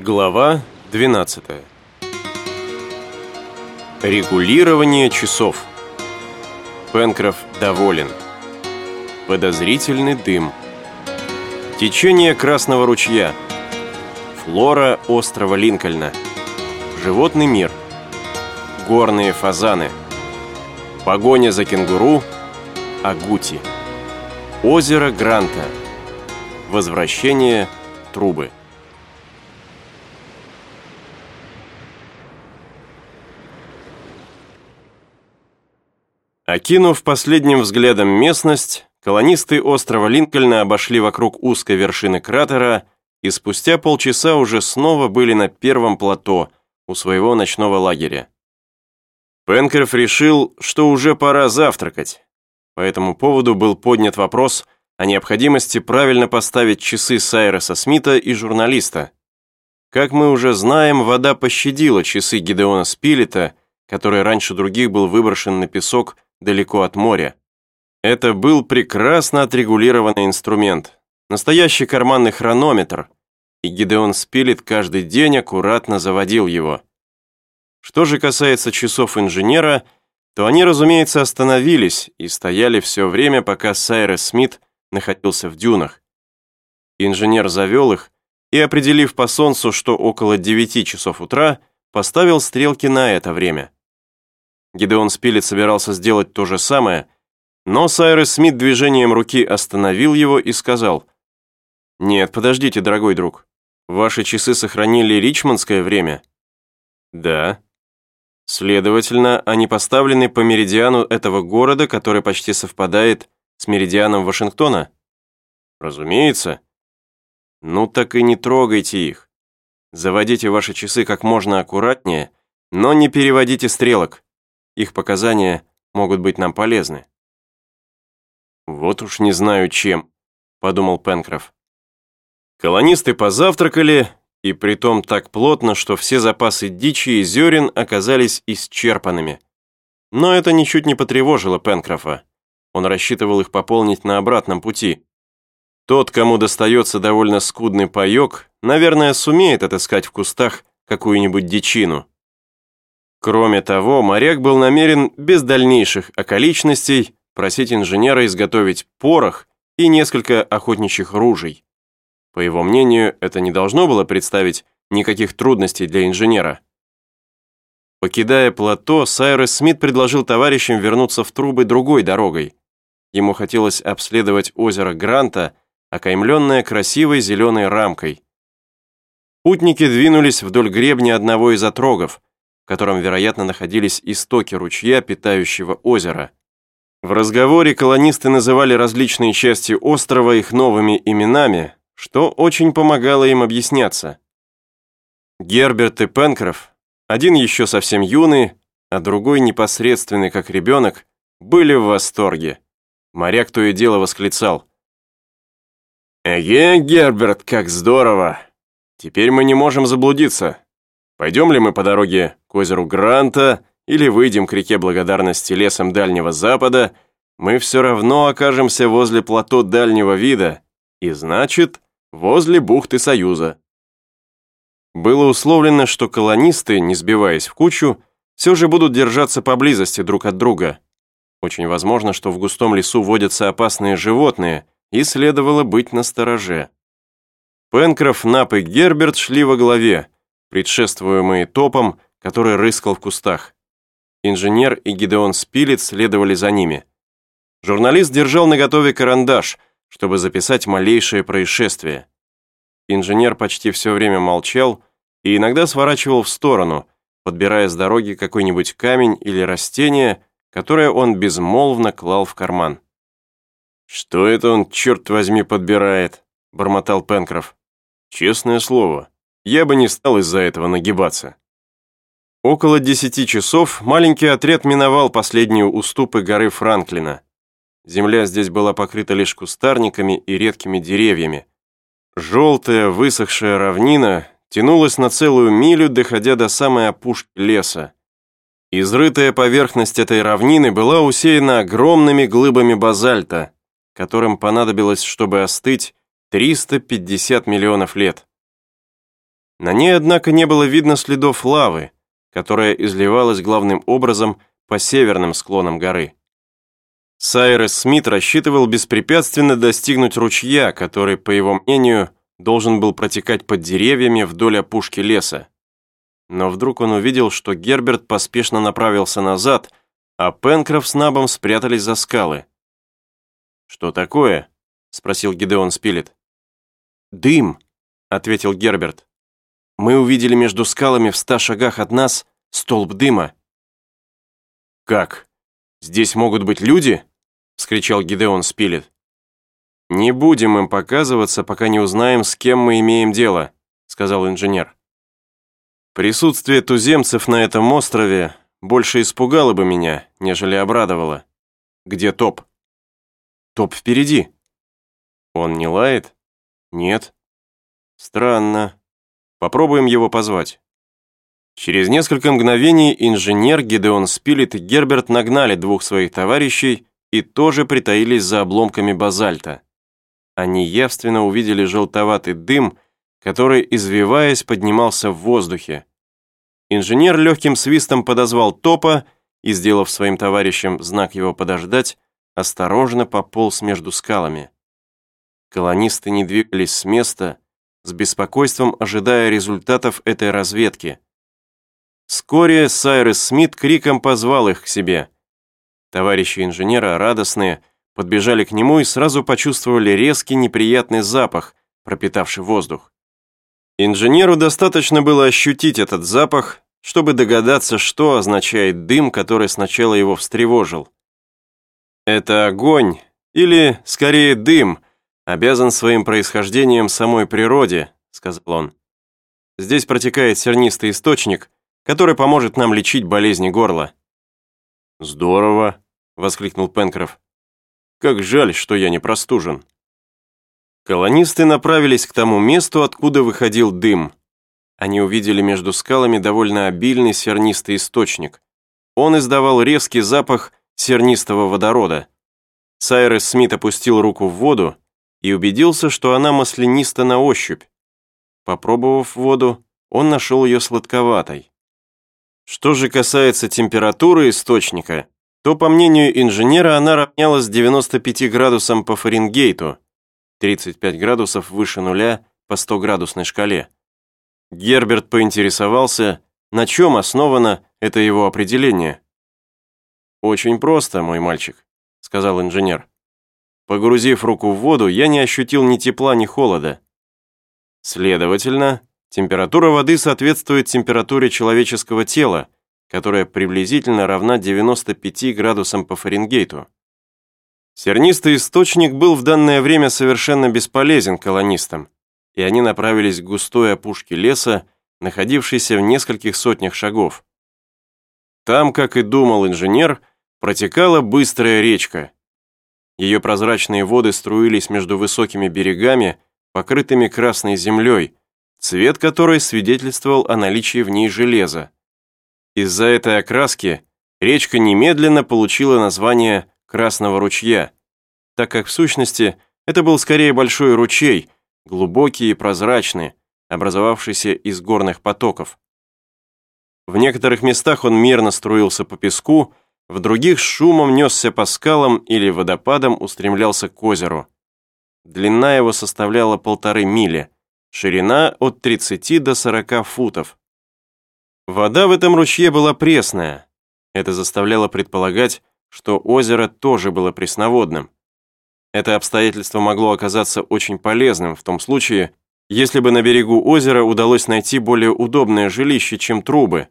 Глава 12. Регулирование часов. Пенкроф доволен. Подозрительный дым. Течение Красного ручья. Флора острова Линкольна. Животный мир. Горные фазаны. Погоня за кенгуру. Агути. Озеро Гранта. Возвращение трубы. Окинув последним взглядом местность, колонисты острова Линкольна обошли вокруг узкой вершины кратера и спустя полчаса уже снова были на первом плато у своего ночного лагеря. Пенкроф решил, что уже пора завтракать. По этому поводу был поднят вопрос о необходимости правильно поставить часы Сайреса Смита и журналиста. Как мы уже знаем, вода пощадила часы Гидеона Спилета, который раньше других был выброшен на песок далеко от моря. Это был прекрасно отрегулированный инструмент, настоящий карманный хронометр, и Гидеон Спилет каждый день аккуратно заводил его. Что же касается часов инженера, то они, разумеется, остановились и стояли все время, пока Сайрес Смит находился в дюнах. Инженер завел их и, определив по солнцу, что около 9 часов утра, поставил стрелки на это время. Гидеон Спилет собирался сделать то же самое, но Сайрес Смит движением руки остановил его и сказал, «Нет, подождите, дорогой друг, ваши часы сохранили ричмондское время?» «Да». «Следовательно, они поставлены по меридиану этого города, который почти совпадает с меридианом Вашингтона?» «Разумеется». «Ну так и не трогайте их. Заводите ваши часы как можно аккуратнее, но не переводите стрелок. Их показания могут быть нам полезны. «Вот уж не знаю чем», — подумал Пенкроф. Колонисты позавтракали, и притом так плотно, что все запасы дичи и зерен оказались исчерпанными. Но это ничуть не потревожило Пенкрофа. Он рассчитывал их пополнить на обратном пути. Тот, кому достается довольно скудный паек, наверное, сумеет отыскать в кустах какую-нибудь дичину. Кроме того, моряк был намерен без дальнейших околичностей просить инженера изготовить порох и несколько охотничьих ружей. По его мнению, это не должно было представить никаких трудностей для инженера. Покидая плато, Сайрес Смит предложил товарищам вернуться в трубы другой дорогой. Ему хотелось обследовать озеро Гранта, окаймленное красивой зеленой рамкой. Путники двинулись вдоль гребня одного из отрогов, котором, вероятно, находились истоки ручья, питающего озеро. В разговоре колонисты называли различные части острова их новыми именами, что очень помогало им объясняться. Герберт и Пенкроф, один еще совсем юный, а другой непосредственный, как ребенок, были в восторге. Моряк то и дело восклицал. «Эге, Герберт, как здорово! Теперь мы не можем заблудиться. Пойдем ли мы по дороге к озеру Гранта или выйдем к реке Благодарности лесом Дальнего Запада, мы все равно окажемся возле плато Дальнего Вида и, значит, возле бухты Союза. Было условлено, что колонисты, не сбиваясь в кучу, все же будут держаться поблизости друг от друга. Очень возможно, что в густом лесу водятся опасные животные, и следовало быть настороже. Пенкроф, Нап и Герберт шли во главе, предшествуемые топом, который рыскал в кустах. Инженер и Гидеон Спилет следовали за ними. Журналист держал наготове карандаш, чтобы записать малейшее происшествие. Инженер почти все время молчал и иногда сворачивал в сторону, подбирая с дороги какой-нибудь камень или растение, которое он безмолвно клал в карман. «Что это он, черт возьми, подбирает?» – бормотал Пенкроф. «Честное слово, я бы не стал из-за этого нагибаться. Около десяти часов маленький отряд миновал последние уступы горы Франклина. Земля здесь была покрыта лишь кустарниками и редкими деревьями. Желтая, высохшая равнина тянулась на целую милю, доходя до самой опушки леса. Изрытая поверхность этой равнины была усеяна огромными глыбами базальта, которым понадобилось, чтобы остыть, 350 миллионов лет. На ней, однако, не было видно следов лавы, которая изливалась главным образом по северным склонам горы. Сайрес Смит рассчитывал беспрепятственно достигнуть ручья, который, по его мнению, должен был протекать под деревьями вдоль опушки леса. Но вдруг он увидел, что Герберт поспешно направился назад, а Пенкроф с Набом спрятались за скалы. «Что такое?» — спросил Гидеон Спилет. «Дым», — ответил Герберт. «Мы увидели между скалами в ста шагах от нас столб дыма». «Как? Здесь могут быть люди?» — вскричал Гидеон Спилет. «Не будем им показываться, пока не узнаем, с кем мы имеем дело», — сказал инженер. «Присутствие туземцев на этом острове больше испугало бы меня, нежели обрадовало. Где топ?» «Топ впереди», он не лает? Нет. Странно. Попробуем его позвать. Через несколько мгновений инженер Гидеон Спилет и Герберт нагнали двух своих товарищей и тоже притаились за обломками базальта. Они явственно увидели желтоватый дым, который, извиваясь, поднимался в воздухе. Инженер легким свистом подозвал топа и, сделав своим товарищам знак его подождать, осторожно пополз между скалами. Колонисты не двигались с места, с беспокойством ожидая результатов этой разведки. Вскоре Сайрес Смит криком позвал их к себе. Товарищи инженера, радостные, подбежали к нему и сразу почувствовали резкий неприятный запах, пропитавший воздух. Инженеру достаточно было ощутить этот запах, чтобы догадаться, что означает дым, который сначала его встревожил. Это огонь, или, скорее, дым, обязан своим происхождением самой природе», — сказал он. «Здесь протекает сернистый источник, который поможет нам лечить болезни горла». «Здорово», — воскликнул Пенкроф. «Как жаль, что я не простужен». Колонисты направились к тому месту, откуда выходил дым. Они увидели между скалами довольно обильный сернистый источник. Он издавал резкий запах сернистого водорода. Сайрес Смит опустил руку в воду, и убедился, что она масляниста на ощупь. Попробовав воду, он нашел ее сладковатой. Что же касается температуры источника, то, по мнению инженера, она равнялась 95 градусам по Фаренгейту, 35 градусов выше нуля по 100-градусной шкале. Герберт поинтересовался, на чем основано это его определение. «Очень просто, мой мальчик», — сказал инженер. Погрузив руку в воду, я не ощутил ни тепла, ни холода. Следовательно, температура воды соответствует температуре человеческого тела, которая приблизительно равна 95 градусам по Фаренгейту. Сернистый источник был в данное время совершенно бесполезен колонистам, и они направились к густой опушке леса, находившейся в нескольких сотнях шагов. Там, как и думал инженер, протекала быстрая речка – ее прозрачные воды струились между высокими берегами, покрытыми красной землей, цвет которой свидетельствовал о наличии в ней железа. Из-за этой окраски речка немедленно получила название Красного ручья, так как в сущности это был скорее большой ручей, глубокий и прозрачный, образовавшийся из горных потоков. В некоторых местах он мерно струился по песку, в других шумом несся по скалам или водопадам устремлялся к озеру. Длина его составляла полторы мили, ширина от 30 до 40 футов. Вода в этом ручье была пресная. Это заставляло предполагать, что озеро тоже было пресноводным. Это обстоятельство могло оказаться очень полезным в том случае, если бы на берегу озера удалось найти более удобное жилище, чем трубы,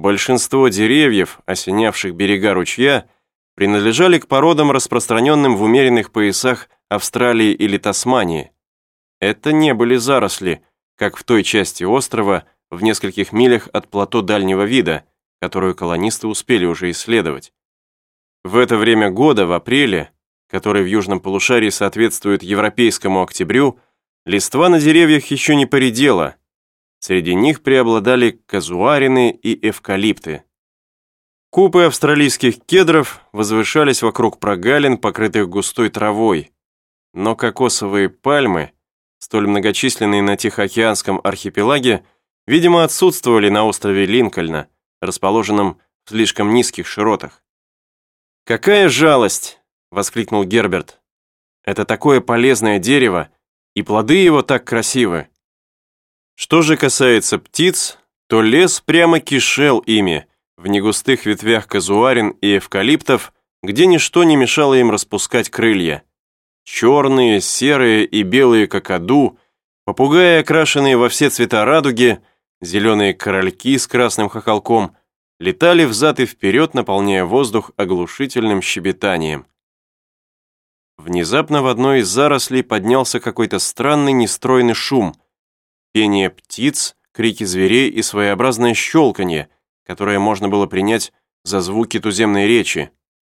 Большинство деревьев, осенявших берега ручья, принадлежали к породам, распространенным в умеренных поясах Австралии или Тасмании. Это не были заросли, как в той части острова, в нескольких милях от плато дальнего вида, которую колонисты успели уже исследовать. В это время года, в апреле, который в южном полушарии соответствует европейскому октябрю, листва на деревьях еще не поредела, Среди них преобладали казуарины и эвкалипты. Купы австралийских кедров возвышались вокруг прогалин, покрытых густой травой, но кокосовые пальмы столь многочисленные на Тихоокеанском архипелаге, видимо, отсутствовали на острове Линкольна, расположенном в слишком низких широтах. «Какая жалость!» — воскликнул Герберт. «Это такое полезное дерево, и плоды его так красивы». Что же касается птиц, то лес прямо кишел ими, в негустых ветвях казуарин и эвкалиптов, где ничто не мешало им распускать крылья. Черные, серые и белые какаду, попугаи, окрашенные во все цвета радуги, зеленые корольки с красным хохолком, летали взад и вперед, наполняя воздух оглушительным щебетанием. Внезапно в одной из зарослей поднялся какой-то странный нестройный шум. Пение птиц, крики зверей и своеобразное щелканье, которое можно было принять за звуки туземной речи.